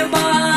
your